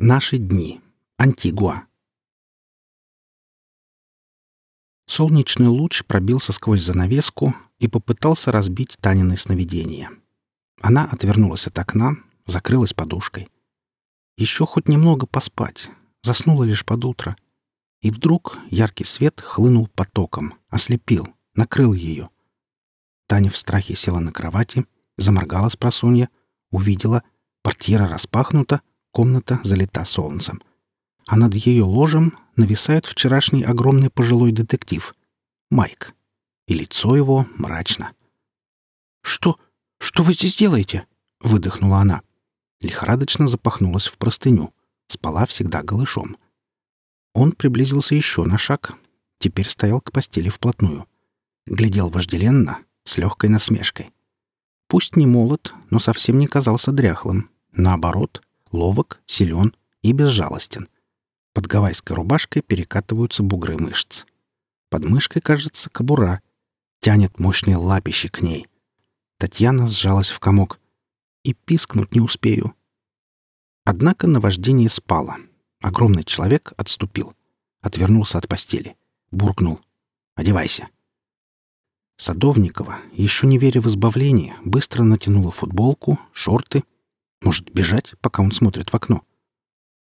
Наши дни. Антигуа. Солнечный луч пробился сквозь занавеску и попытался разбить Танины сновидения. Она отвернулась от окна, закрылась подушкой. Еще хоть немного поспать. Заснула лишь под утро. И вдруг яркий свет хлынул потоком, ослепил, накрыл ее. Таня в страхе села на кровати, заморгала с просунья, увидела, портьера распахнута, комната залита солнцем. А над ее ложем нависает вчерашний огромный пожилой детектив — Майк. И лицо его мрачно. «Что? Что вы здесь делаете?» — выдохнула она. Лихорадочно запахнулась в простыню. Спала всегда голышом. Он приблизился еще на шаг. Теперь стоял к постели вплотную. Глядел вожделенно, с легкой насмешкой. Пусть не молод, но совсем не казался дряхлым. Наоборот, ловок, силен и безжалостен. Под гавайской рубашкой перекатываются бугры мышц. Под мышкой, кажется, кобура. Тянет мощные лапищи к ней. Татьяна сжалась в комок. И пискнуть не успею. Однако наваждение спало. Огромный человек отступил. Отвернулся от постели. Буркнул. «Одевайся». Садовникова, еще не веря в избавление, быстро натянула футболку, шорты. Может, бежать, пока он смотрит в окно?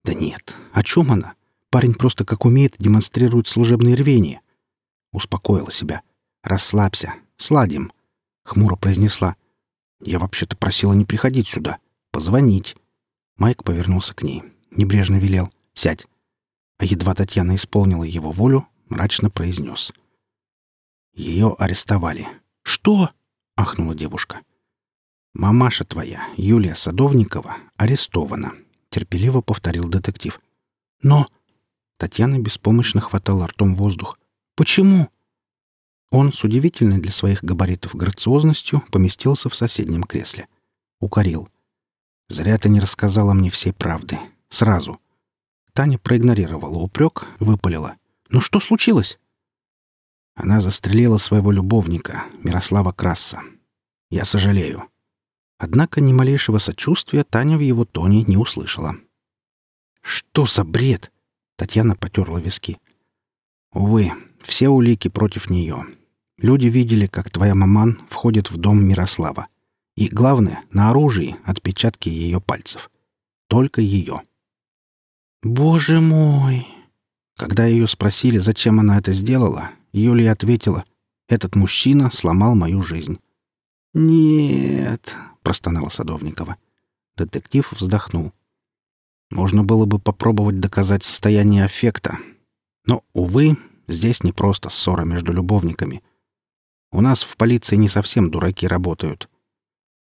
Да нет, о чем она? Парень просто как умеет демонстрирует служебное рвение. Успокоила себя. «Расслабься. Сладим», — хмуро произнесла. «Я вообще-то просила не приходить сюда. Позвонить». Майк повернулся к ней. Небрежно велел. «Сядь». А едва Татьяна исполнила его волю, мрачно произнес. Ее арестовали. «Что?» — ахнула девушка. «Мамаша твоя, Юлия Садовникова, арестована», — терпеливо повторил детектив. «Но...» — Татьяна беспомощно хватала ртом воздух. «Почему?» Он с удивительной для своих габаритов грациозностью поместился в соседнем кресле. Укорил. «Зря ты не рассказала мне всей правды. Сразу». Таня проигнорировала упрек, выпалила. «Ну что случилось?» Она застрелила своего любовника, Мирослава Красса. Я сожалею. Однако ни малейшего сочувствия Таня в его тоне не услышала. «Что за бред?» — Татьяна потерла виски. «Увы, все улики против нее. Люди видели, как твоя маман входит в дом Мирослава. И, главное, на оружии отпечатки ее пальцев. Только ее». «Боже мой!» Когда ее спросили, зачем она это сделала, Юлия ответила, «Этот мужчина сломал мою жизнь». «Нет», — простонала Садовникова. Детектив вздохнул. Можно было бы попробовать доказать состояние аффекта. Но, увы, здесь не просто ссора между любовниками. У нас в полиции не совсем дураки работают.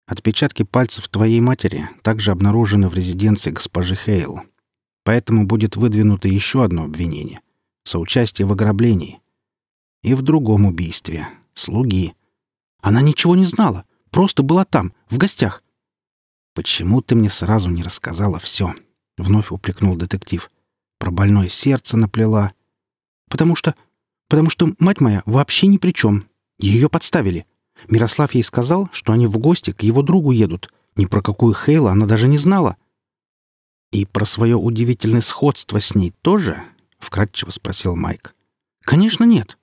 Отпечатки пальцев твоей матери также обнаружены в резиденции госпожи Хейл. Поэтому будет выдвинуто еще одно обвинение — соучастие в ограблении и в другом убийстве — слуги. Она ничего не знала, просто была там, в гостях. «Почему ты мне сразу не рассказала все?» — вновь упрекнул детектив. «Про больное сердце наплела». «Потому что... потому что мать моя вообще ни при чем. Ее подставили. Мирослав ей сказал, что они в гости к его другу едут. Ни про какую Хейла она даже не знала». «И про свое удивительное сходство с ней тоже?» — вкратчиво спросил Майк. «Конечно нет.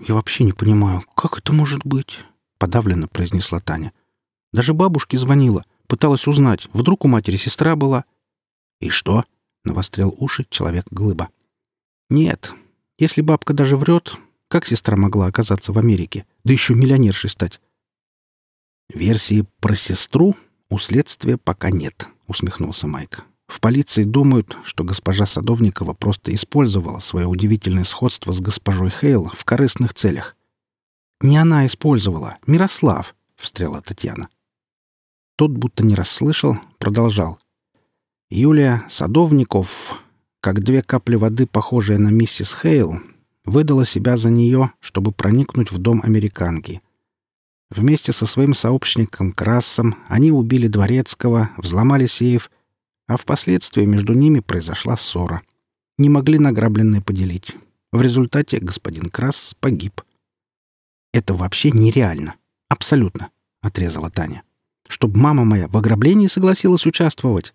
«Я вообще не понимаю, как это может быть?» — подавленно произнесла Таня. «Даже бабушке звонила, пыталась узнать, вдруг у матери сестра была». «И что?» — навострил уши человек-глыба. «Нет, если бабка даже врет, как сестра могла оказаться в Америке, да еще миллионершей стать?» «Версии про сестру у следствия пока нет», — усмехнулся Майк. В полиции думают, что госпожа Садовникова просто использовала свое удивительное сходство с госпожой Хейл в корыстных целях. «Не она использовала, Мирослав», — встряла Татьяна. Тот будто не расслышал, продолжал. Юлия Садовников, как две капли воды, похожая на миссис Хейл, выдала себя за нее, чтобы проникнуть в дом американки. Вместе со своим сообщником Красом они убили Дворецкого, взломали сейф а впоследствии между ними произошла ссора. Не могли награбленное поделить. В результате господин Крас погиб. «Это вообще нереально. Абсолютно», — отрезала Таня. «Чтоб мама моя в ограблении согласилась участвовать.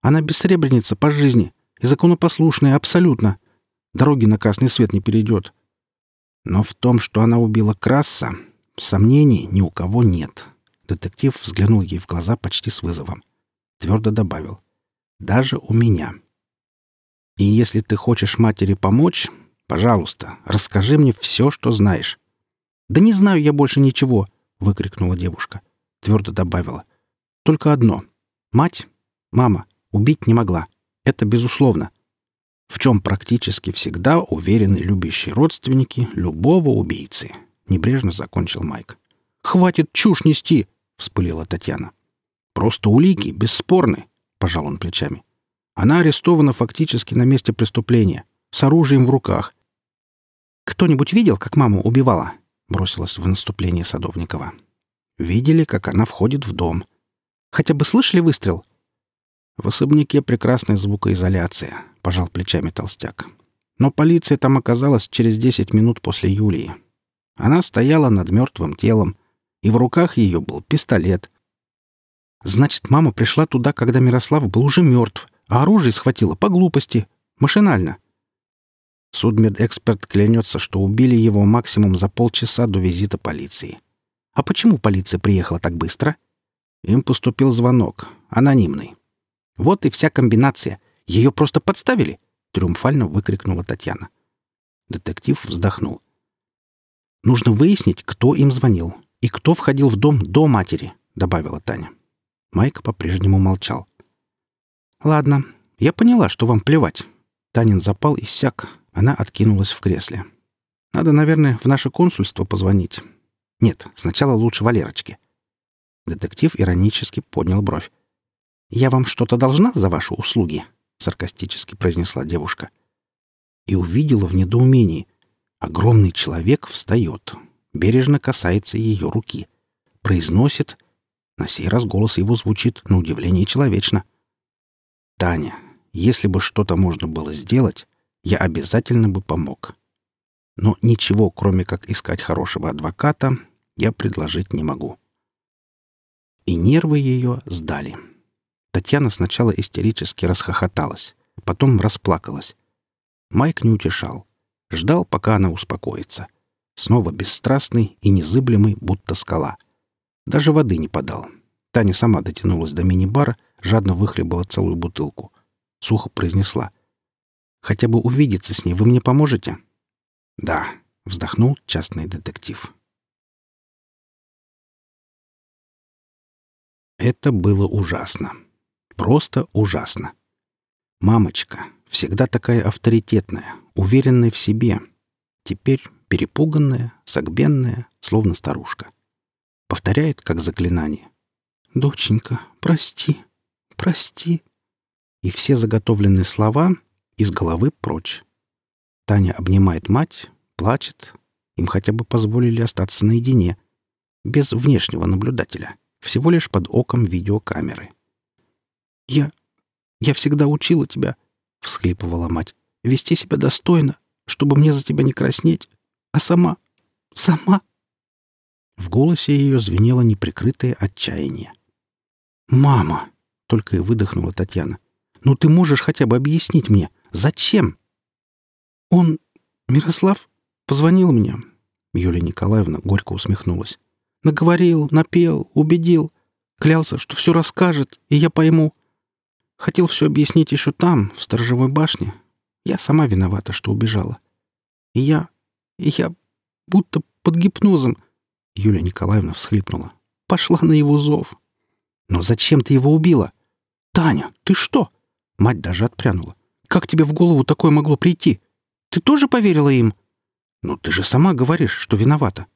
Она бессребреница по жизни и законопослушная абсолютно. Дороги на красный свет не перейдет. Но в том, что она убила Краса, сомнений ни у кого нет. Детектив взглянул ей в глаза почти с вызовом. Твердо добавил. «Даже у меня. И если ты хочешь матери помочь, пожалуйста, расскажи мне все, что знаешь». «Да не знаю я больше ничего!» — выкрикнула девушка. Твердо добавила. «Только одно. Мать, мама, убить не могла. Это безусловно в чем практически всегда уверены любящие родственники любого убийцы. Небрежно закончил Майк. «Хватит чушь нести!» — вспылила Татьяна. «Просто улики, бесспорны!» — пожал он плечами. «Она арестована фактически на месте преступления, с оружием в руках». «Кто-нибудь видел, как маму убивала?» — бросилась в наступление Садовникова. «Видели, как она входит в дом. Хотя бы слышали выстрел?» «В особняке прекрасная звукоизоляция», — пожал плечами толстяк. «Но полиция там оказалась через десять минут после Юлии. Она стояла над мертвым телом, и в руках ее был пистолет. Значит, мама пришла туда, когда Мирослав был уже мертв, а оружие схватила по глупости, машинально». Судмедэксперт клянется, что убили его максимум за полчаса до визита полиции. А почему полиция приехала так быстро? Им поступил звонок, анонимный. Вот и вся комбинация. Ее просто подставили!» — триумфально выкрикнула Татьяна. Детектив вздохнул. «Нужно выяснить, кто им звонил и кто входил в дом до матери», — добавила Таня. Майк по-прежнему молчал. «Ладно, я поняла, что вам плевать». Танин запал иссяк. Она откинулась в кресле. «Надо, наверное, в наше консульство позвонить. Нет, сначала лучше Валерочке». Детектив иронически поднял бровь. «Я вам что-то должна за ваши услуги?» — саркастически произнесла девушка. И увидела в недоумении. Огромный человек встает, бережно касается ее руки, произносит. На сей раз голос его звучит на удивление человечно. «Таня, если бы что-то можно было сделать, я обязательно бы помог. Но ничего, кроме как искать хорошего адвоката, я предложить не могу». И нервы ее сдали. Татьяна сначала истерически расхохоталась, потом расплакалась. Майк не утешал. Ждал, пока она успокоится. Снова бесстрастный и незыблемый, будто скала. Даже воды не подал. Таня сама дотянулась до мини-бара, жадно выхлебала целую бутылку. Сухо произнесла. «Хотя бы увидеться с ней вы мне поможете?» «Да», — вздохнул частный детектив. Это было ужасно. Просто ужасно. Мамочка, всегда такая авторитетная, уверенная в себе. Теперь перепуганная, согбенная, словно старушка. Повторяет, как заклинание. «Доченька, прости, прости». И все заготовленные слова из головы прочь. Таня обнимает мать, плачет. Им хотя бы позволили остаться наедине, без внешнего наблюдателя, всего лишь под оком видеокамеры. «Я... я всегда учила тебя», — всхлипывала мать, — «вести себя достойно, чтобы мне за тебя не краснеть. А сама... сама...» В голосе ее звенело неприкрытое отчаяние. «Мама!» — только и выдохнула Татьяна. «Ну ты можешь хотя бы объяснить мне, зачем?» «Он... Мирослав позвонил мне». Юлия Николаевна горько усмехнулась. «Наговорил, напел, убедил. Клялся, что все расскажет, и я пойму. Хотел все объяснить еще там, в сторожевой башне. Я сама виновата, что убежала. И я... и я... будто под гипнозом... Юлия Николаевна всхлипнула. Пошла на его зов. «Но зачем ты его убила?» «Таня, ты что?» Мать даже отпрянула. «Как тебе в голову такое могло прийти? Ты тоже поверила им?» «Ну, ты же сама говоришь, что виновата».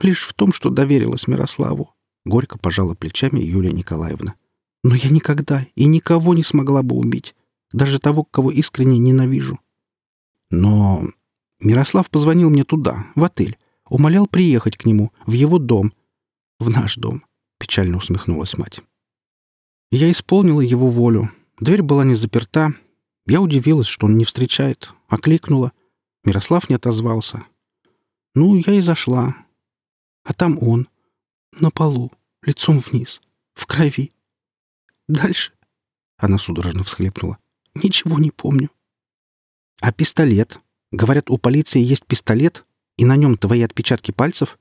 «Лишь в том, что доверилась Мирославу», — горько пожала плечами Юлия Николаевна. Но я никогда и никого не смогла бы убить, даже того, кого искренне ненавижу. Но Мирослав позвонил мне туда, в отель, умолял приехать к нему, в его дом, в наш дом, — печально усмехнулась мать. Я исполнила его волю. Дверь была не заперта. Я удивилась, что он не встречает. Окликнула. Мирослав не отозвался. Ну, я и зашла. А там он, на полу, лицом вниз, в крови. Дальше... Она судорожно всхлипнула. «Ничего не помню». «А пистолет? Говорят, у полиции есть пистолет, и на нем твои отпечатки пальцев?»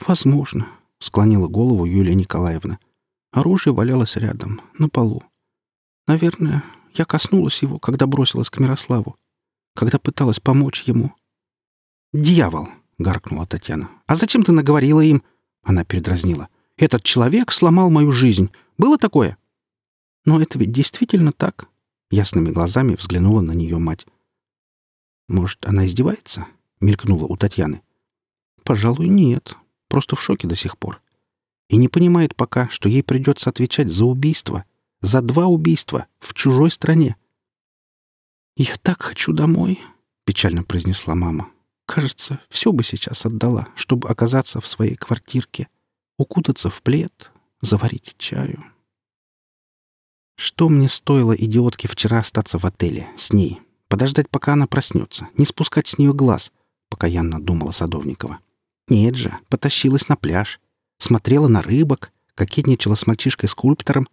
«Возможно», — склонила голову Юлия Николаевна. Оружие валялось рядом, на полу. «Наверное, я коснулась его, когда бросилась к Мирославу, когда пыталась помочь ему». «Дьявол!» — гаркнула Татьяна. «А зачем ты наговорила им?» Она передразнила. «Этот человек сломал мою жизнь. Было такое?» «Но это ведь действительно так», — ясными глазами взглянула на нее мать. «Может, она издевается?» — мелькнула у Татьяны. «Пожалуй, нет. Просто в шоке до сих пор. И не понимает пока, что ей придется отвечать за убийство. За два убийства в чужой стране». «Я так хочу домой», — печально произнесла мама. «Кажется, все бы сейчас отдала, чтобы оказаться в своей квартирке, укутаться в плед, заварить чаю». Что мне стоило идиотке вчера остаться в отеле с ней, подождать, пока она проснется, не спускать с нее глаз, покаянно думала Садовникова. Нет же, потащилась на пляж, смотрела на рыбок, кокетничала с мальчишкой-скульптором.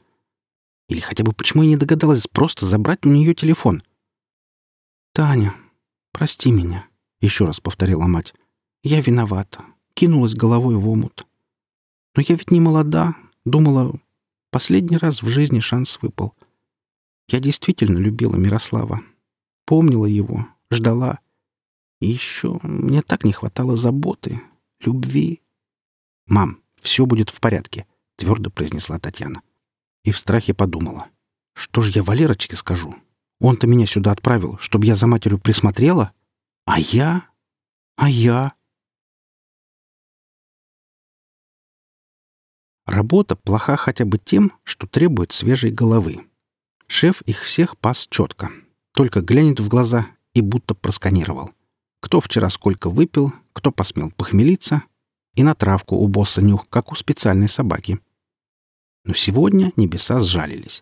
Или хотя бы почему я не догадалась просто забрать у нее телефон? «Таня, прости меня», — еще раз повторила мать. «Я виновата, кинулась головой в омут. Но я ведь не молода, думала, Последний раз в жизни шанс выпал. Я действительно любила Мирослава. Помнила его, ждала. И еще мне так не хватало заботы, любви. «Мам, все будет в порядке», — твердо произнесла Татьяна. И в страхе подумала. «Что ж я Валерочке скажу? Он-то меня сюда отправил, чтобы я за матерью присмотрела? А я? А я?» Работа плоха хотя бы тем, что требует свежей головы. Шеф их всех пас четко. Только глянет в глаза и будто просканировал. Кто вчера сколько выпил, кто посмел похмелиться, и на травку у босса нюх, как у специальной собаки. Но сегодня небеса сжалились.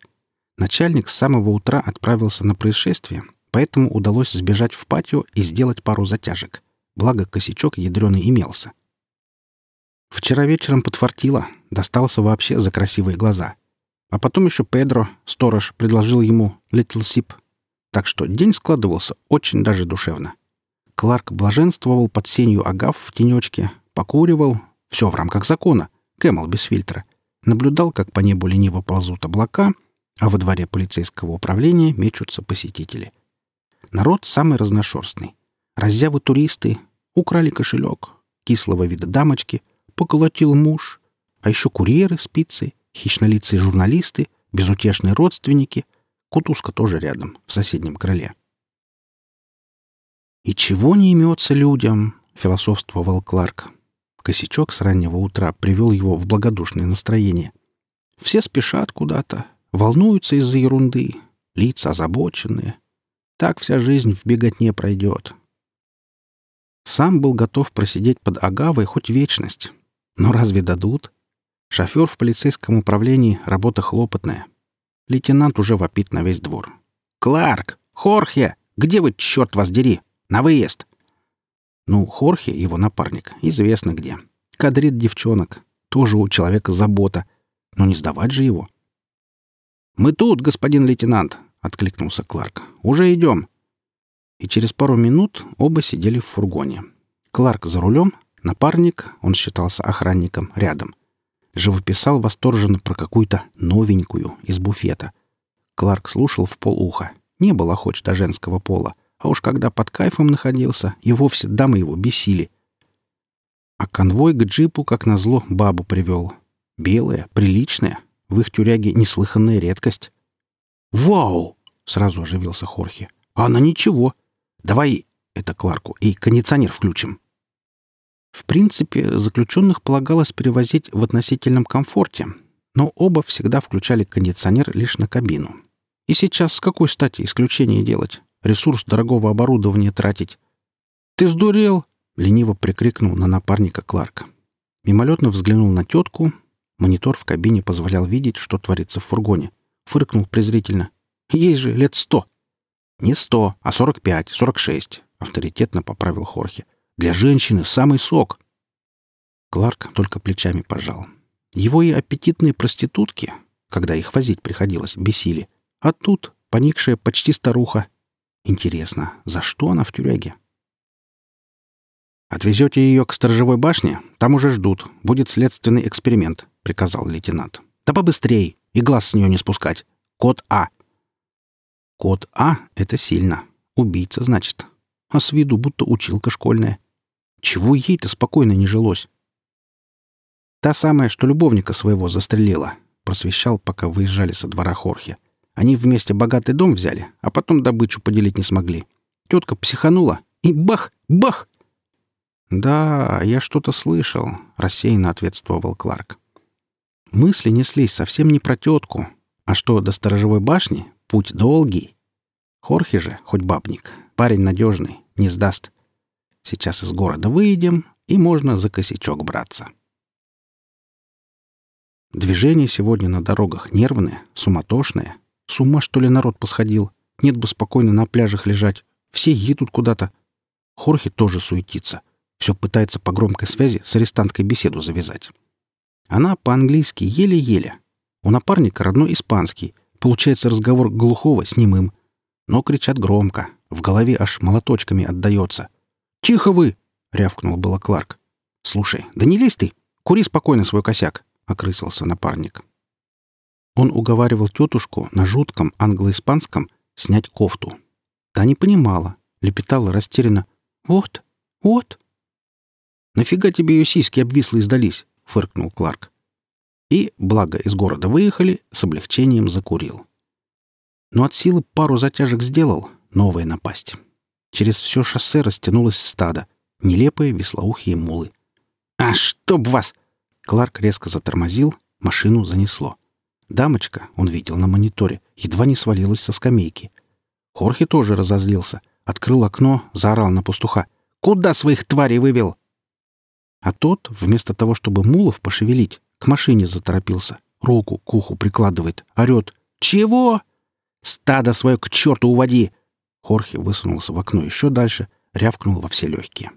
Начальник с самого утра отправился на происшествие, поэтому удалось сбежать в патио и сделать пару затяжек. Благо, косячок ядреный имелся. Вчера вечером подфартило, достался вообще за красивые глаза. А потом еще Педро, сторож, предложил ему «Little Sip». Так что день складывался очень даже душевно. Кларк блаженствовал под сенью агав в тенечке, покуривал, все в рамках закона, Кэмел без фильтра. Наблюдал, как по небу лениво ползут облака, а во дворе полицейского управления мечутся посетители. Народ самый разношерстный. Раззявы туристы, украли кошелек, кислого вида дамочки — поколотил муж, а еще курьеры спицы, хищнолицые журналисты, безутешные родственники, кутузка тоже рядом, в соседнем крыле. «И чего не имется людям?» — философствовал Кларк. Косячок с раннего утра привел его в благодушное настроение. Все спешат куда-то, волнуются из-за ерунды, лица озабоченные. Так вся жизнь в беготне пройдет. Сам был готов просидеть под агавой хоть вечность, но разве дадут? Шофер в полицейском управлении — работа хлопотная. Лейтенант уже вопит на весь двор. «Кларк! Хорхе! Где вы, черт вас дери? На выезд!» Ну, Хорхе, его напарник, известно где. Кадрит девчонок. Тоже у человека забота. Но не сдавать же его. «Мы тут, господин лейтенант!» — откликнулся Кларк. «Уже идем!» И через пару минут оба сидели в фургоне. Кларк за рулем, Напарник, он считался охранником, рядом. Живописал восторженно про какую-то новенькую из буфета. Кларк слушал в полуха. Не было хоть до женского пола. А уж когда под кайфом находился, и вовсе дамы его бесили. А конвой к джипу, как назло, бабу привел. Белая, приличная. В их тюряге неслыханная редкость. «Вау!» — сразу оживился Хорхе. «А она ничего. Давай, это Кларку, и кондиционер включим». В принципе, заключенных полагалось перевозить в относительном комфорте, но оба всегда включали кондиционер лишь на кабину. И сейчас с какой стати исключение делать? Ресурс дорогого оборудования тратить? «Ты сдурел!» — лениво прикрикнул на напарника Кларка. Мимолетно взглянул на тетку. Монитор в кабине позволял видеть, что творится в фургоне. Фыркнул презрительно. «Ей же лет сто!» «Не сто, а сорок пять, сорок шесть», — авторитетно поправил Хорхе. Для женщины самый сок. Кларк только плечами пожал. Его и аппетитные проститутки, когда их возить приходилось, бесили. А тут поникшая почти старуха. Интересно, за что она в тюряге? «Отвезете ее к сторожевой башне? Там уже ждут. Будет следственный эксперимент», — приказал лейтенант. «Да побыстрей! И глаз с нее не спускать. Код А». Код А — это сильно. Убийца, значит. А с виду будто училка школьная. Чего ей-то спокойно не жилось? Та самая, что любовника своего застрелила, просвещал, пока выезжали со двора Хорхе. Они вместе богатый дом взяли, а потом добычу поделить не смогли. Тетка психанула, и бах, бах! «Да, я что-то слышал», — рассеянно ответствовал Кларк. Мысли неслись совсем не про тетку, а что до сторожевой башни путь долгий. Хорхе же, хоть бабник, парень надежный, не сдаст. Сейчас из города выйдем, и можно за косячок браться. Движение сегодня на дорогах нервное, суматошное. С ума, что ли, народ посходил? Нет бы спокойно на пляжах лежать. Все едут куда-то. Хорхе тоже суетится. Все пытается по громкой связи с арестанткой беседу завязать. Она по-английски еле-еле. У напарника родной испанский. Получается разговор глухого с немым. Но кричат громко. В голове аж молоточками отдается. «Тихо вы!» — рявкнул было Кларк. «Слушай, да не лезь ты! Кури спокойно свой косяк!» — окрысился напарник. Он уговаривал тетушку на жутком англо-испанском снять кофту. Та не понимала, лепетала растерянно. «Вот, вот!» «Нафига тебе ее сиськи обвислые сдались?» — фыркнул Кларк. И, благо из города выехали, с облегчением закурил. Но от силы пару затяжек сделал, новая напасть. Через все шоссе растянулось стадо, нелепые веслоухие мулы. «А чтоб вас!» Кларк резко затормозил, машину занесло. Дамочка, он видел на мониторе, едва не свалилась со скамейки. Хорхе тоже разозлился. Открыл окно, заорал на пастуха. «Куда своих тварей вывел?» А тот, вместо того, чтобы мулов пошевелить, к машине заторопился. Руку к уху прикладывает, орет. «Чего?» «Стадо свое к черту уводи!» Хорхе высунулся в окно еще дальше, рявкнул во все легкие.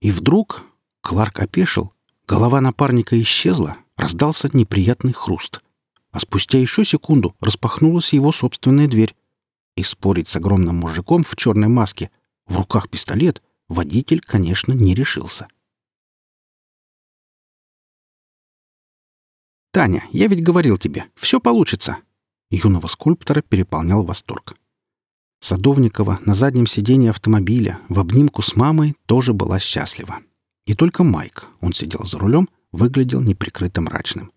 И вдруг Кларк опешил, голова напарника исчезла, раздался неприятный хруст. А спустя еще секунду распахнулась его собственная дверь. И спорить с огромным мужиком в черной маске, в руках пистолет, водитель, конечно, не решился. «Таня, я ведь говорил тебе, все получится!» Юного скульптора переполнял восторг. Садовникова на заднем сиденье автомобиля в обнимку с мамой тоже была счастлива. И только Майк, он сидел за рулем, выглядел неприкрыто мрачным.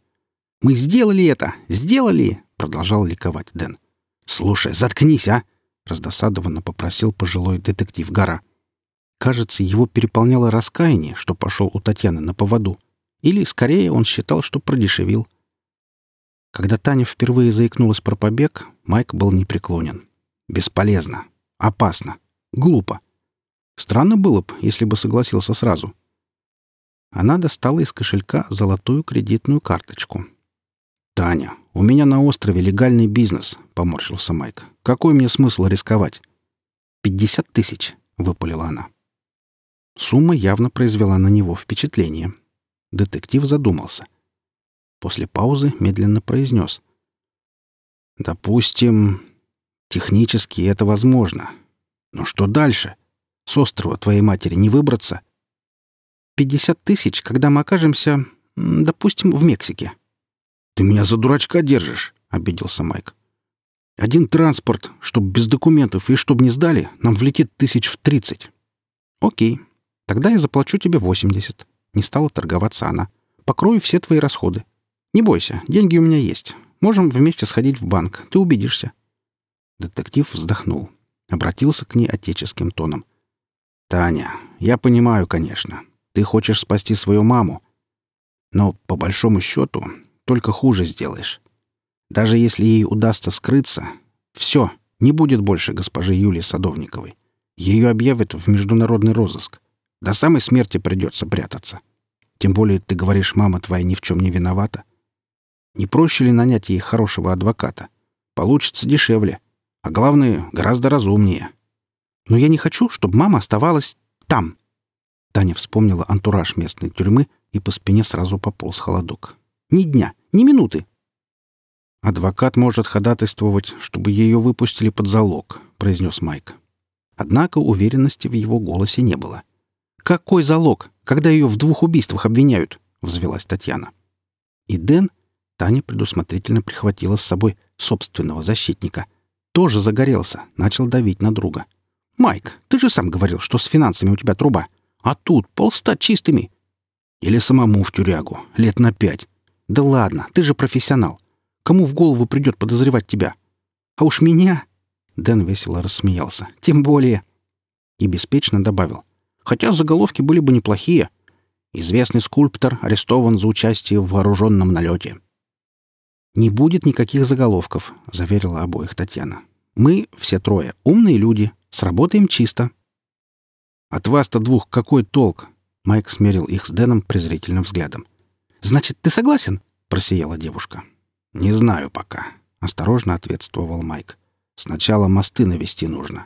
«Мы сделали это! Сделали!» — продолжал ликовать Дэн. «Слушай, заткнись, а!» — раздосадованно попросил пожилой детектив Гора. Кажется, его переполняло раскаяние, что пошел у Татьяны на поводу. Или, скорее, он считал, что продешевил. Когда Таня впервые заикнулась про побег, Майк был непреклонен. Бесполезно. Опасно. Глупо. Странно было бы, если бы согласился сразу. Она достала из кошелька золотую кредитную карточку. «Таня, у меня на острове легальный бизнес», — поморщился Майк. «Какой мне смысл рисковать?» «Пятьдесят тысяч», — выпалила она. Сумма явно произвела на него впечатление. Детектив задумался. После паузы медленно произнес. «Допустим, Технически это возможно. Но что дальше? С острова твоей матери не выбраться? Пятьдесят тысяч, когда мы окажемся, допустим, в Мексике. Ты меня за дурачка держишь, обиделся Майк. Один транспорт, чтоб без документов и чтоб не сдали, нам влетит тысяч в тридцать. Окей. Тогда я заплачу тебе восемьдесят. Не стала торговаться она. Покрою все твои расходы. Не бойся, деньги у меня есть. Можем вместе сходить в банк. Ты убедишься. Детектив вздохнул. Обратился к ней отеческим тоном. «Таня, я понимаю, конечно. Ты хочешь спасти свою маму. Но, по большому счету, только хуже сделаешь. Даже если ей удастся скрыться, все, не будет больше госпожи Юлии Садовниковой. Ее объявят в международный розыск. До самой смерти придется прятаться. Тем более, ты говоришь, мама твоя ни в чем не виновата. Не проще ли нанять ей хорошего адвоката? Получится дешевле. А главное, гораздо разумнее. Но я не хочу, чтобы мама оставалась там. Таня вспомнила антураж местной тюрьмы, и по спине сразу пополз холодок. Ни дня, ни минуты. «Адвокат может ходатайствовать, чтобы ее выпустили под залог», — произнес Майк. Однако уверенности в его голосе не было. «Какой залог, когда ее в двух убийствах обвиняют?» — взвелась Татьяна. И Дэн, Таня предусмотрительно прихватила с собой собственного защитника, тоже загорелся, начал давить на друга. «Майк, ты же сам говорил, что с финансами у тебя труба. А тут полста чистыми. Или самому в тюрягу, лет на пять. Да ладно, ты же профессионал. Кому в голову придет подозревать тебя? А уж меня...» Дэн весело рассмеялся. «Тем более...» И беспечно добавил. «Хотя заголовки были бы неплохие. Известный скульптор арестован за участие в вооруженном налете». «Не будет никаких заголовков», — заверила обоих Татьяна. «Мы, все трое, умные люди. Сработаем чисто». «От вас-то двух какой толк?» Майк смерил их с Дэном презрительным взглядом. «Значит, ты согласен?» — просияла девушка. «Не знаю пока», — осторожно ответствовал Майк. «Сначала мосты навести нужно».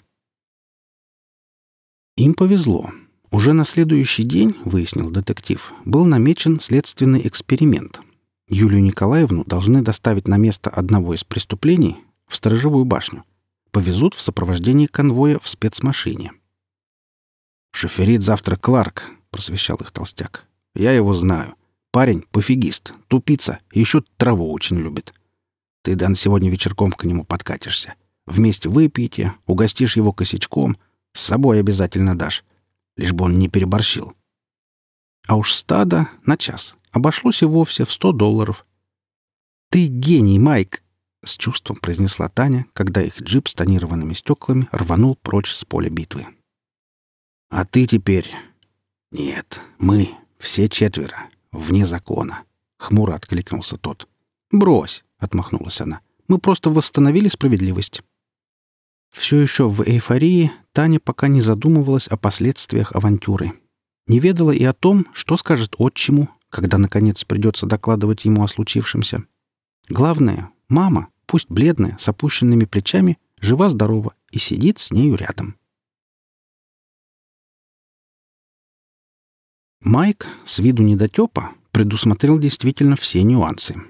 Им повезло. Уже на следующий день, выяснил детектив, был намечен следственный эксперимент. Юлию Николаевну должны доставить на место одного из преступлений в сторожевую башню. Повезут в сопровождении конвоя в спецмашине. «Шоферит завтра Кларк», — просвещал их толстяк. «Я его знаю. Парень — пофигист, тупица, еще траву очень любит. Ты, Дан, сегодня вечерком к нему подкатишься. Вместе выпьете, угостишь его косячком, с собой обязательно дашь, лишь бы он не переборщил. А уж стадо на час обошлось и вовсе в сто долларов. «Ты гений, Майк!» — с чувством произнесла Таня, когда их джип с тонированными стеклами рванул прочь с поля битвы. «А ты теперь «Нет, мы, все четверо, вне закона», — хмуро откликнулся тот. «Брось», — отмахнулась она. «Мы просто восстановили справедливость». Все еще в эйфории Таня пока не задумывалась о последствиях авантюры. Не ведала и о том, что скажет отчиму, когда, наконец, придется докладывать ему о случившемся. Главное, мама, пусть бледная, с опущенными плечами, жива-здорова и сидит с нею рядом. Майк, с виду недотепа, предусмотрел действительно все нюансы.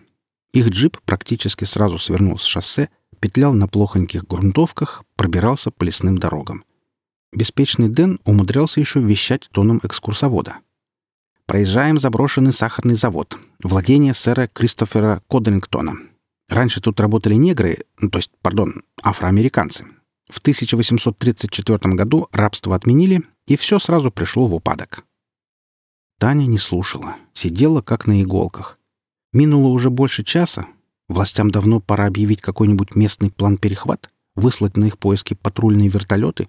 Их джип практически сразу свернул с шоссе, петлял на плохоньких грунтовках, пробирался по лесным дорогам. Беспечный Дэн умудрялся еще вещать тоном экскурсовода. «Проезжаем заброшенный сахарный завод. Владение сэра Кристофера Кодрингтона. Раньше тут работали негры, ну, то есть, пардон, афроамериканцы. В 1834 году рабство отменили, и все сразу пришло в упадок. Таня не слушала, сидела как на иголках. Минуло уже больше часа. Властям давно пора объявить какой-нибудь местный план-перехват, выслать на их поиски патрульные вертолеты.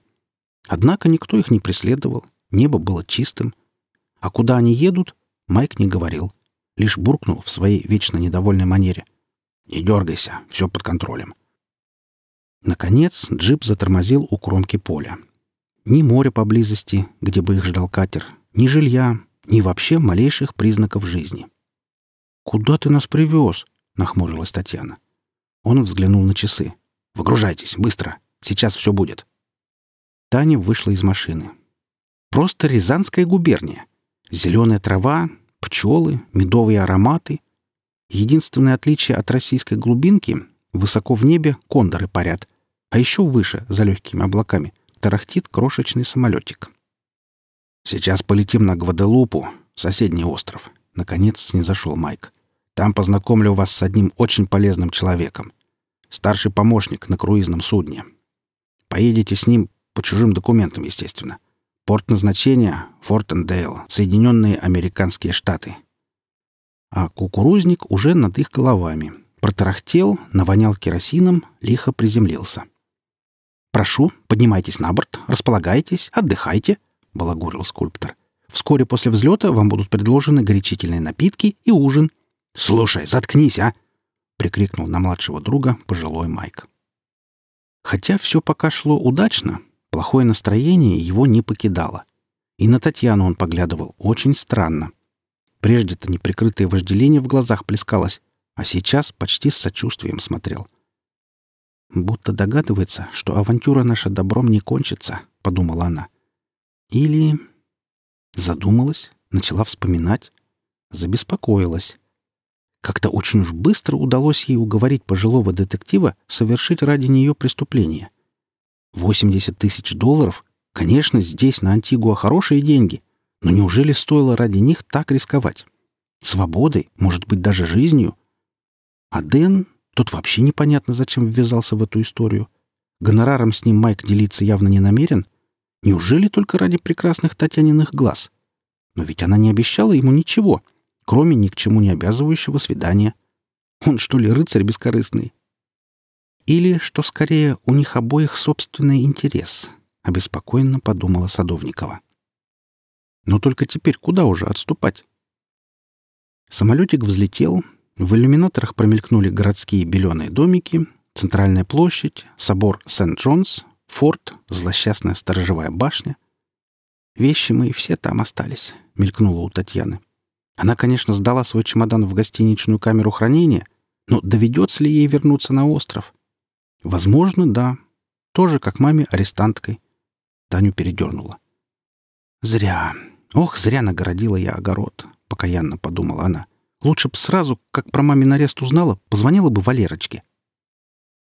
Однако никто их не преследовал, небо было чистым. А куда они едут, Майк не говорил, лишь буркнул в своей вечно недовольной манере. «Не дергайся, все под контролем». Наконец джип затормозил у кромки поля. Ни моря поблизости, где бы их ждал катер, ни жилья, ни вообще малейших признаков жизни. «Куда ты нас привез?» — нахмурилась Татьяна. Он взглянул на часы. «Выгружайтесь, быстро. Сейчас все будет». Таня вышла из машины. «Просто Рязанская губерния. Зеленая трава, пчелы, медовые ароматы. Единственное отличие от российской глубинки — высоко в небе кондоры парят, а еще выше, за легкими облаками, тарахтит крошечный самолетик. «Сейчас полетим на Гваделупу, соседний остров». Наконец снизошел Майк. «Там познакомлю вас с одним очень полезным человеком. Старший помощник на круизном судне. Поедете с ним по чужим документам, естественно. Порт назначения — Фортендейл, Соединенные Американские Штаты. А кукурузник уже над их головами. Протарахтел, навонял керосином, лихо приземлился. «Прошу, поднимайтесь на борт, располагайтесь, отдыхайте», — балагурил скульптор. «Вскоре после взлета вам будут предложены горячительные напитки и ужин». «Слушай, заткнись, а!» — прикрикнул на младшего друга пожилой Майк. Хотя все пока шло удачно, плохое настроение его не покидало. И на Татьяну он поглядывал очень странно. Прежде-то неприкрытое вожделение в глазах плескалось, а сейчас почти с сочувствием смотрел. «Будто догадывается, что авантюра наша добром не кончится», — подумала она. Или... Задумалась, начала вспоминать, забеспокоилась. Как-то очень уж быстро удалось ей уговорить пожилого детектива совершить ради нее преступление. 80 тысяч долларов, конечно, здесь, на Антигуа, хорошие деньги, но неужели стоило ради них так рисковать? Свободой, может быть, даже жизнью? А Дэн, тут вообще непонятно, зачем ввязался в эту историю. Гонораром с ним Майк делиться явно не намерен. Неужели только ради прекрасных Татьяниных глаз? Но ведь она не обещала ему ничего, кроме ни к чему не обязывающего свидания. Он что ли рыцарь бескорыстный? Или, что скорее, у них обоих собственный интерес, обеспокоенно подумала Садовникова. Но только теперь куда уже отступать? Самолетик взлетел, в иллюминаторах промелькнули городские беленые домики, центральная площадь, собор Сент-Джонс, форт, злосчастная сторожевая башня. Вещи мои все там остались, мелькнуло у Татьяны. Она, конечно, сдала свой чемодан в гостиничную камеру хранения, но доведется ли ей вернуться на остров? Возможно, да. Тоже как маме арестанткой. Таню передернула. Зря. Ох, зря нагородила я огород, покаянно подумала она. Лучше б сразу, как про мамин арест узнала, позвонила бы Валерочке.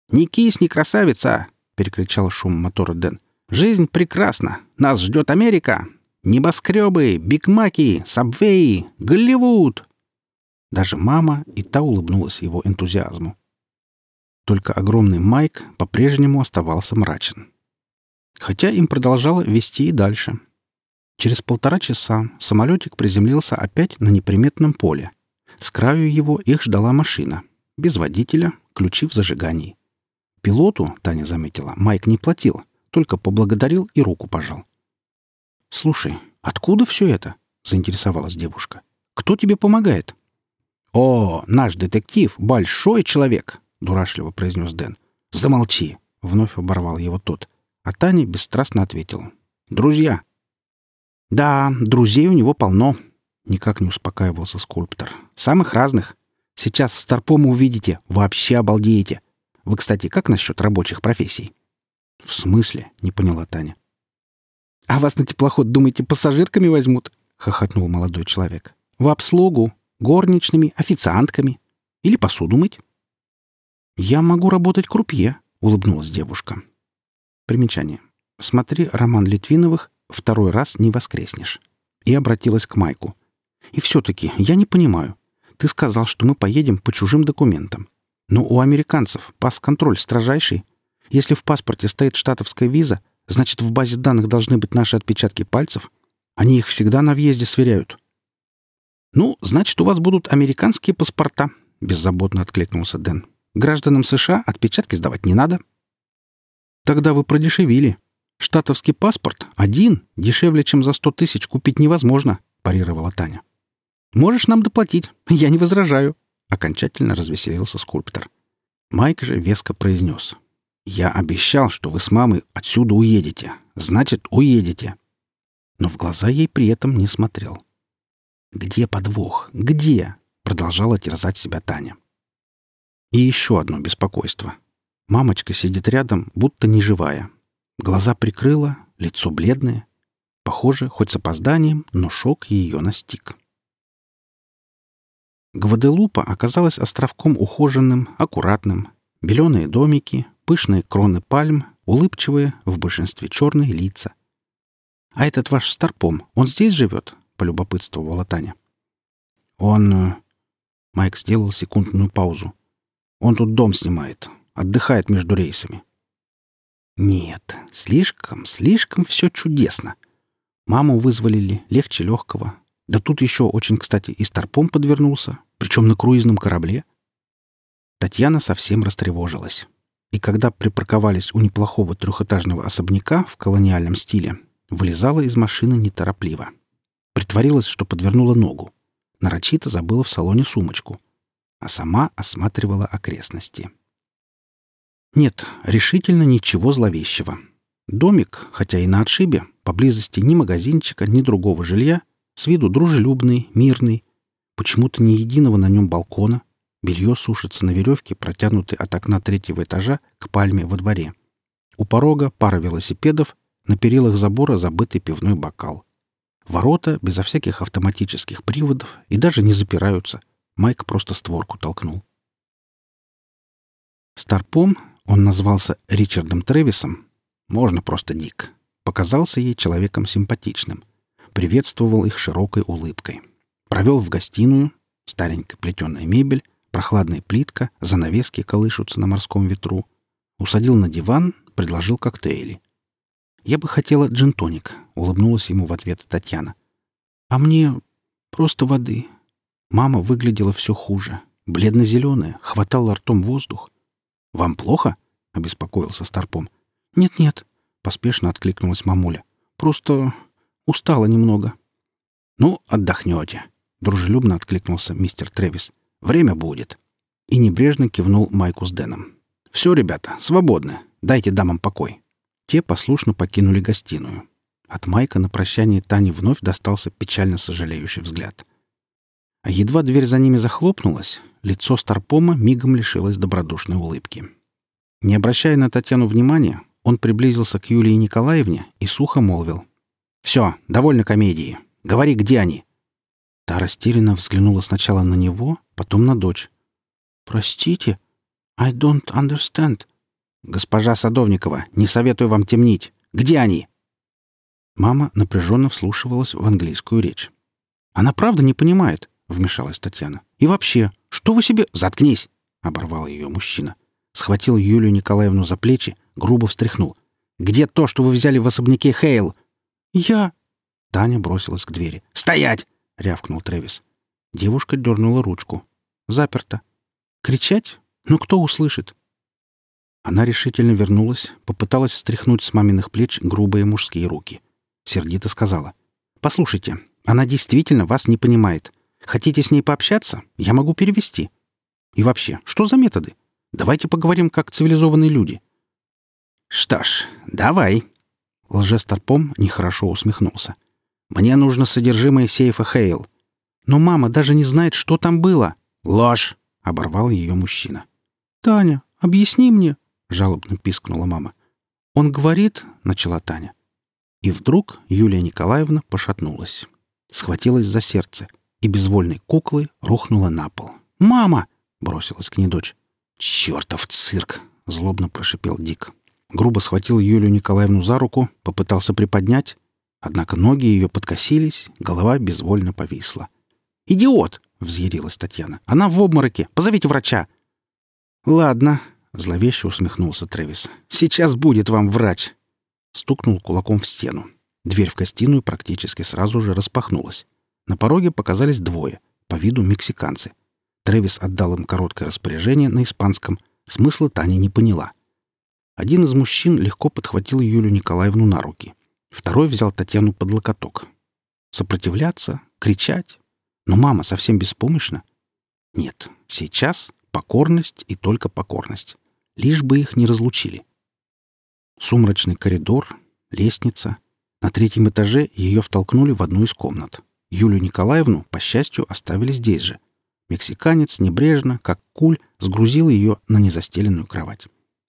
«Не кисни, красавица!» — перекричал шум мотора Дэн. «Жизнь прекрасна! Нас ждет Америка! Небоскребы, бигмаки, сабвеи, Голливуд!» Даже мама и та улыбнулась его энтузиазму. Только огромный Майк по-прежнему оставался мрачен. Хотя им продолжало вести и дальше. Через полтора часа самолетик приземлился опять на неприметном поле. С краю его их ждала машина. Без водителя, ключи в зажигании. Пилоту, Таня заметила, Майк не платил, только поблагодарил и руку пожал. «Слушай, откуда все это?» — заинтересовалась девушка. «Кто тебе помогает?» «О, наш детектив — большой человек!» — дурашливо произнес Дэн. «Замолчи!» — вновь оборвал его тот. А Таня бесстрастно ответила. «Друзья!» «Да, друзей у него полно!» — никак не успокаивался скульптор. «Самых разных. Сейчас Старпома увидите, вообще обалдеете. Вы, кстати, как насчет рабочих профессий?» «В смысле?» — не поняла Таня. «А вас на теплоход, думаете, пассажирками возьмут?» — хохотнул молодой человек. «В обслугу, горничными, официантками. Или посуду мыть». «Я могу работать крупье», — улыбнулась девушка. Примечание. Смотри роман Литвиновых «Второй раз не воскреснешь». И обратилась к Майку. «И все-таки я не понимаю. Ты сказал, что мы поедем по чужим документам. Но у американцев пас-контроль строжайший. Если в паспорте стоит штатовская виза, значит, в базе данных должны быть наши отпечатки пальцев. Они их всегда на въезде сверяют. «Ну, значит, у вас будут американские паспорта», — беззаботно откликнулся Дэн. «Гражданам США отпечатки сдавать не надо». «Тогда вы продешевили. Штатовский паспорт один, дешевле, чем за сто тысяч, купить невозможно», — парировала Таня. «Можешь нам доплатить. Я не возражаю», — окончательно развеселился скульптор. Майк же веско произнес. «Я обещал, что вы с мамой отсюда уедете. Значит, уедете». Но в глаза ей при этом не смотрел. «Где подвох? Где?» — продолжала терзать себя Таня. И еще одно беспокойство. Мамочка сидит рядом, будто неживая. Глаза прикрыла, лицо бледное. Похоже, хоть с опозданием, но шок ее настиг. Гваделупа оказалась островком ухоженным, аккуратным. Беленые домики, пышные кроны пальм, улыбчивые, в большинстве черные лица. «А этот ваш старпом, он здесь живет?» — полюбопытствовала Таня. «Он...» э, — Майк сделал секундную паузу. «Он тут дом снимает, отдыхает между рейсами». «Нет, слишком, слишком все чудесно. Маму вызволили, легче легкого. Да тут еще очень, кстати, и старпом подвернулся, причем на круизном корабле». Татьяна совсем растревожилась и когда припарковались у неплохого трехэтажного особняка в колониальном стиле, вылезала из машины неторопливо. Притворилась, что подвернула ногу. Нарочито забыла в салоне сумочку. А сама осматривала окрестности. Нет, решительно ничего зловещего. Домик, хотя и на отшибе, поблизости ни магазинчика, ни другого жилья, с виду дружелюбный, мирный, почему-то ни единого на нем балкона — Белье сушится на веревке, протянутой от окна третьего этажа к пальме во дворе. У порога пара велосипедов, на перилах забора забытый пивной бокал. Ворота безо всяких автоматических приводов и даже не запираются. Майк просто створку толкнул. Старпом, он назвался Ричардом Тревисом, можно просто Дик, показался ей человеком симпатичным. Приветствовал их широкой улыбкой. Провел в гостиную, старенькая плетеная мебель, прохладная плитка, занавески колышутся на морском ветру. Усадил на диван, предложил коктейли. «Я бы хотела джин-тоник», — улыбнулась ему в ответ Татьяна. «А мне просто воды». Мама выглядела все хуже. Бледно-зеленая, хватала ртом воздух. «Вам плохо?» — обеспокоился Старпом. «Нет-нет», — поспешно откликнулась мамуля. «Просто устала немного». «Ну, отдохнете», — дружелюбно откликнулся мистер Тревис. «Время будет». И небрежно кивнул Майку с Дэном. «Все, ребята, свободны. Дайте дамам покой». Те послушно покинули гостиную. От Майка на прощание Тане вновь достался печально сожалеющий взгляд. А едва дверь за ними захлопнулась, лицо Старпома мигом лишилось добродушной улыбки. Не обращая на Татьяну внимания, он приблизился к Юлии Николаевне и сухо молвил. «Все, довольно комедии. Говори, где они?» Та растерянно взглянула сначала на него, потом на дочь. «Простите, I don't understand». «Госпожа Садовникова, не советую вам темнить. Где они?» Мама напряженно вслушивалась в английскую речь. «Она правда не понимает», — вмешалась Татьяна. «И вообще, что вы себе...» «Заткнись!» — оборвал ее мужчина. Схватил Юлию Николаевну за плечи, грубо встряхнул. «Где то, что вы взяли в особняке Хейл?» «Я...» Таня бросилась к двери. «Стоять!» — рявкнул Трэвис. Девушка дернула ручку. «Заперто. Кричать? Ну кто услышит?» Она решительно вернулась, попыталась стряхнуть с маминых плеч грубые мужские руки. Сердито сказала. «Послушайте, она действительно вас не понимает. Хотите с ней пообщаться? Я могу перевести. И вообще, что за методы? Давайте поговорим как цивилизованные люди». «Что ж, давай». Лжестарпом нехорошо усмехнулся. «Мне нужно содержимое сейфа Хейл. Но мама даже не знает, что там было». «Ложь!» — оборвал ее мужчина. «Таня, объясни мне!» — жалобно пискнула мама. «Он говорит...» — начала Таня. И вдруг Юлия Николаевна пошатнулась, схватилась за сердце и безвольной куклой рухнула на пол. «Мама!» — бросилась к ней дочь. «Чертов цирк!» — злобно прошипел Дик. Грубо схватил Юлию Николаевну за руку, попытался приподнять, однако ноги ее подкосились, голова безвольно повисла. «Идиот!» — взъярилась Татьяна. «Она в обмороке! Позовите врача!» «Ладно», — зловеще усмехнулся Трэвис. «Сейчас будет вам врач!» Стукнул кулаком в стену. Дверь в гостиную практически сразу же распахнулась. На пороге показались двое, по виду мексиканцы. Трэвис отдал им короткое распоряжение на испанском. Смысла Таня не поняла. Один из мужчин легко подхватил Юлю Николаевну на руки. Второй взял Татьяну под локоток. Сопротивляться? Кричать? Но мама совсем беспомощна. Нет, сейчас покорность и только покорность. Лишь бы их не разлучили. Сумрачный коридор, лестница. На третьем этаже ее втолкнули в одну из комнат. Юлю Николаевну, по счастью, оставили здесь же. Мексиканец небрежно, как куль, сгрузил ее на незастеленную кровать.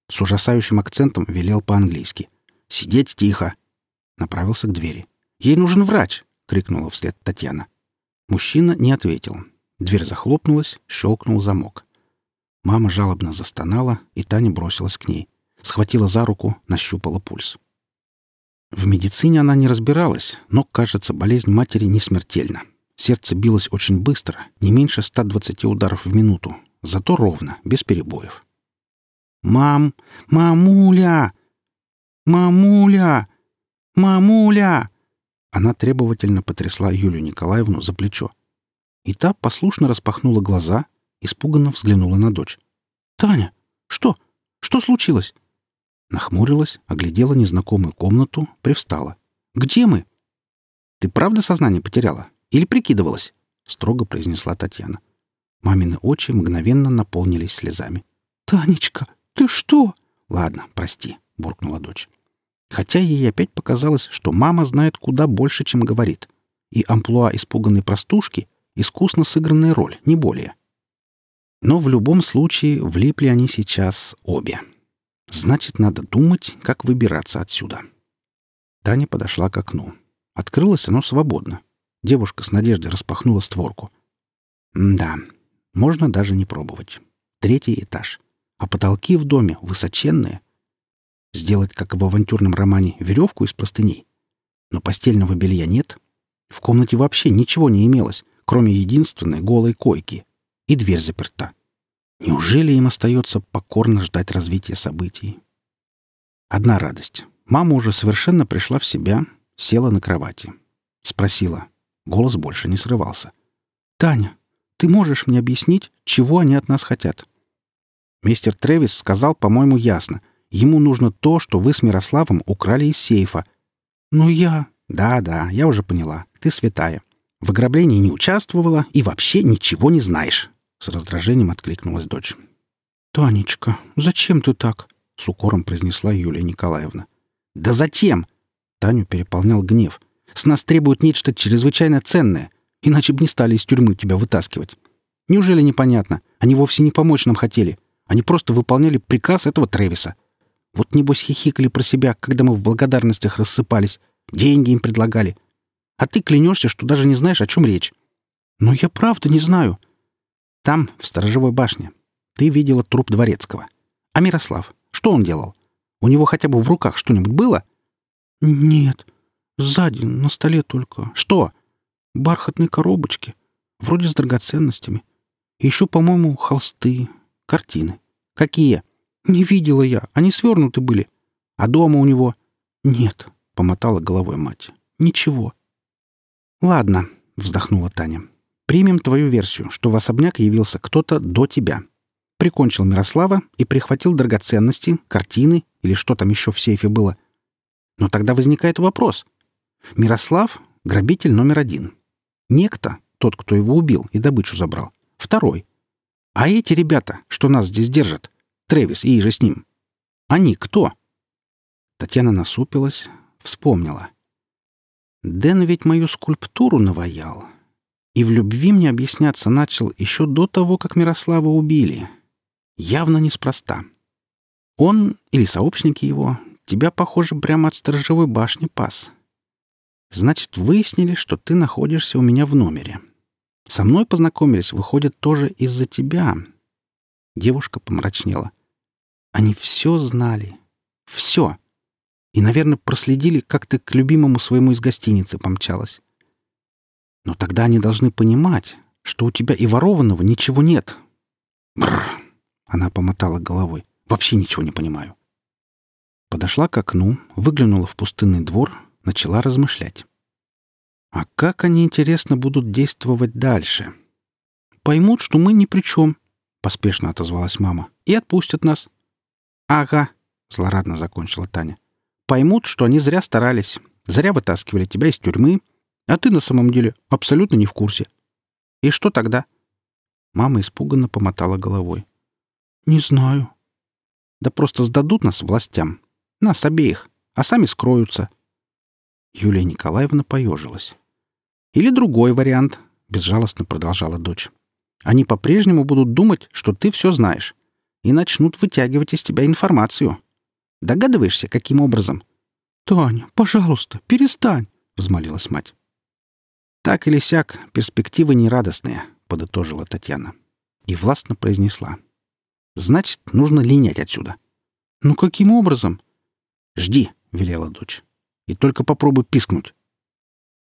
С ужасающим акцентом велел по-английски. «Сидеть тихо!» Направился к двери. «Ей нужен врач!» — крикнула вслед Татьяна. Мужчина не ответил. Дверь захлопнулась, щелкнул замок. Мама жалобно застонала, и Таня бросилась к ней схватила за руку, нащупала пульс. В медицине она не разбиралась, но, кажется, болезнь матери не смертельна. Сердце билось очень быстро, не меньше 120 ударов в минуту, зато ровно, без перебоев. «Мам! Мамуля! Мамуля! Мамуля!» Она требовательно потрясла Юлию Николаевну за плечо. И та послушно распахнула глаза, испуганно взглянула на дочь. «Таня, что? Что случилось?» Нахмурилась, оглядела незнакомую комнату, привстала. «Где мы?» «Ты правда сознание потеряла? Или прикидывалась?» — строго произнесла Татьяна. Мамины очи мгновенно наполнились слезами. «Танечка, ты что?» «Ладно, прости», — буркнула дочь. Хотя ей опять показалось, что мама знает куда больше, чем говорит. И амплуа испуганной простушки — искусно сыгранная роль, не более. Но в любом случае влипли они сейчас обе. Значит, надо думать, как выбираться отсюда. Таня подошла к окну. Открылось оно свободно. Девушка с надеждой распахнула створку. да, Можно даже не пробовать. Третий этаж. А потолки в доме высоченные. Сделать, как в авантюрном романе, веревку из простыней. Но постельного белья нет. В комнате вообще ничего не имелось, кроме единственной голой койки. И дверь заперта. Неужели им остается покорно ждать развития событий? Одна радость. Мама уже совершенно пришла в себя, села на кровати. Спросила. Голос больше не срывался. «Таня, ты можешь мне объяснить, чего они от нас хотят?» Мистер Тревис сказал, по-моему, ясно. Ему нужно то, что вы с Мирославом украли из сейфа. «Ну я...» «Да-да, я уже поняла. Ты святая. В ограблении не участвовала и вообще ничего не знаешь», — с раздражением откликнулась дочь. «Танечка, зачем ты так?» — с укором произнесла Юлия Николаевна. «Да затем!» — Таню переполнял гнев. «С нас требуют нечто чрезвычайно ценное, иначе бы не стали из тюрьмы тебя вытаскивать. Неужели непонятно? Они вовсе не помочь нам хотели. Они просто выполняли приказ этого Тревиса. Вот, небось, хихикали про себя, когда мы в благодарностях рассыпались. Деньги им предлагали. А ты клянешься, что даже не знаешь, о чем речь. Но я правда не знаю. Там, в сторожевой башне, ты видела труп Дворецкого. А Мирослав? Что он делал? У него хотя бы в руках что-нибудь было? Нет. Сзади, на столе только. Что? Бархатные коробочки. Вроде с драгоценностями. Еще, по-моему, холсты, картины. Какие? Не видела я. Они свернуты были. А дома у него? Нет, помотала головой мать. Ничего. Ладно, вздохнула Таня. Примем твою версию, что в особняк явился кто-то до тебя прикончил Мирослава и прихватил драгоценности, картины или что там еще в сейфе было. Но тогда возникает вопрос. Мирослав — грабитель номер один. Некто, тот, кто его убил и добычу забрал, второй. А эти ребята, что нас здесь держат, Трэвис и же с ним, они кто? Татьяна насупилась, вспомнила. Дэн ведь мою скульптуру наваял. И в любви мне объясняться начал еще до того, как Мирослава убили. — Явно неспроста. Он или сообщники его тебя, похоже, прямо от сторожевой башни пас. Значит, выяснили, что ты находишься у меня в номере. Со мной познакомились, выходит, тоже из-за тебя. Девушка помрачнела. Они все знали. Все. И, наверное, проследили, как ты к любимому своему из гостиницы помчалась. Но тогда они должны понимать, что у тебя и ворованного ничего нет. Бррр. Она помотала головой. «Вообще ничего не понимаю». Подошла к окну, выглянула в пустынный двор, начала размышлять. «А как они, интересно, будут действовать дальше?» «Поймут, что мы ни при чем», — поспешно отозвалась мама, — «и отпустят нас». «Ага», — злорадно закончила Таня. «Поймут, что они зря старались, зря вытаскивали тебя из тюрьмы, а ты на самом деле абсолютно не в курсе. И что тогда?» Мама испуганно помотала головой. «Не знаю». «Да просто сдадут нас властям. Нас обеих. А сами скроются». Юлия Николаевна поежилась. «Или другой вариант», — безжалостно продолжала дочь. «Они по-прежнему будут думать, что ты все знаешь, и начнут вытягивать из тебя информацию. Догадываешься, каким образом?» «Таня, пожалуйста, перестань», — взмолилась мать. «Так или сяк, перспективы нерадостные», — подытожила Татьяна. И властно произнесла. Значит, нужно линять отсюда. Ну каким образом? Жди, велела дочь. И только попробуй пискнуть.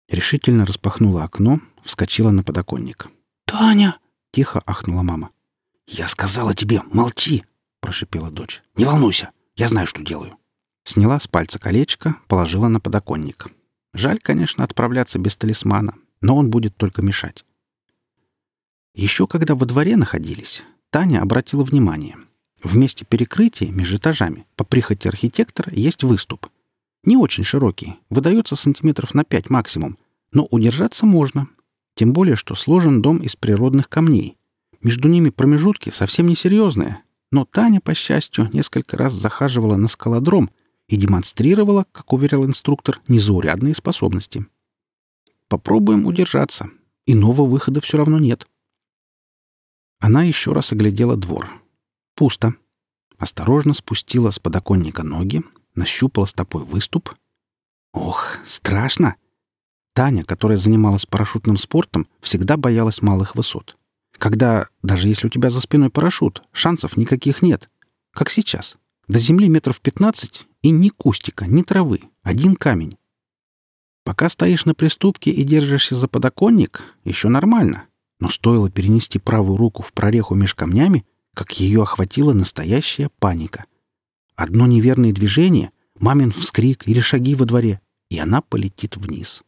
Решительно распахнула окно, вскочила на подоконник. Таня! тихо ахнула мама. Я сказала тебе, молчи! прошипела дочь. Не волнуйся, я знаю, что делаю. Сняла с пальца колечко, положила на подоконник. Жаль, конечно, отправляться без талисмана, но он будет только мешать. Еще когда во дворе находились, Таня обратила внимание. В месте перекрытия между этажами по прихоти архитектора есть выступ. Не очень широкий, выдается сантиметров на 5 максимум, но удержаться можно. Тем более, что сложен дом из природных камней. Между ними промежутки совсем несерьезные, но Таня, по счастью, несколько раз захаживала на скалодром и демонстрировала, как уверял инструктор, незаурядные способности. Попробуем удержаться. Иного выхода все равно нет. Она еще раз оглядела двор. Пусто. Осторожно спустила с подоконника ноги, нащупала стопой выступ. Ох, страшно! Таня, которая занималась парашютным спортом, всегда боялась малых высот. Когда, даже если у тебя за спиной парашют, шансов никаких нет. Как сейчас. До земли метров пятнадцать и ни кустика, ни травы, один камень. Пока стоишь на приступке и держишься за подоконник, еще нормально. Но стоило перенести правую руку в прореху меж камнями, как ее охватила настоящая паника. Одно неверное движение, мамин вскрик или шаги во дворе, и она полетит вниз.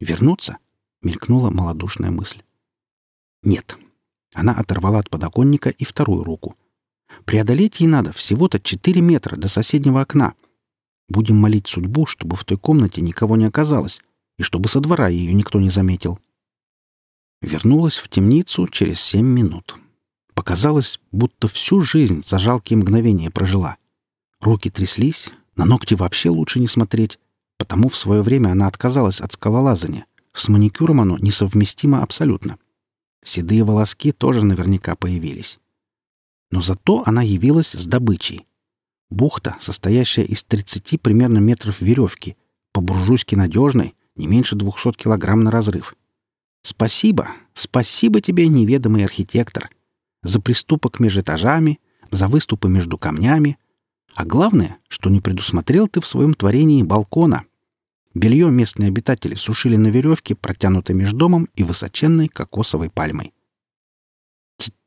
«Вернуться?» — мелькнула малодушная мысль. «Нет». Она оторвала от подоконника и вторую руку. «Преодолеть ей надо всего-то четыре метра до соседнего окна. Будем молить судьбу, чтобы в той комнате никого не оказалось, и чтобы со двора ее никто не заметил». Вернулась в темницу через семь минут. Показалось, будто всю жизнь за жалкие мгновения прожила. Руки тряслись, на ногти вообще лучше не смотреть, потому в свое время она отказалась от скалолазания. С маникюром оно несовместимо абсолютно. Седые волоски тоже наверняка появились. Но зато она явилась с добычей. Бухта, состоящая из 30 примерно метров веревки, по-буржуйски надежной, не меньше 200 килограмм на разрыв. Спасибо, спасибо тебе, неведомый архитектор, за приступок между этажами, за выступы между камнями, а главное, что не предусмотрел ты в своем творении балкона. Белье местные обитатели сушили на веревке, протянутой между домом и высоченной кокосовой пальмой.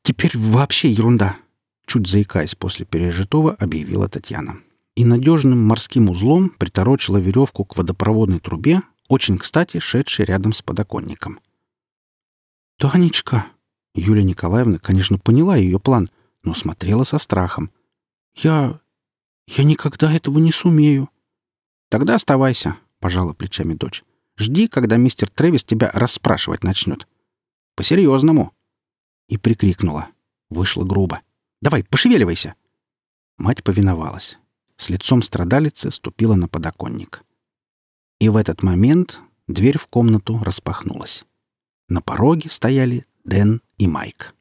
«Теперь вообще ерунда!» Чуть заикаясь после пережитого, объявила Татьяна. И надежным морским узлом приторочила веревку к водопроводной трубе, очень кстати шедшей рядом с подоконником. «Танечка!» Юлия Николаевна, конечно, поняла ее план, но смотрела со страхом. «Я... Я никогда этого не сумею. Тогда оставайся, пожала плечами дочь. Жди, когда мистер Трэвис тебя расспрашивать начнет. По-серьезному. И прикрикнула. Вышло грубо. Давай, пошевеливайся. Мать повиновалась. С лицом страдалицы ступила на подоконник. И в этот момент дверь в комнату распахнулась. На пороге стояли Дэн и Майк.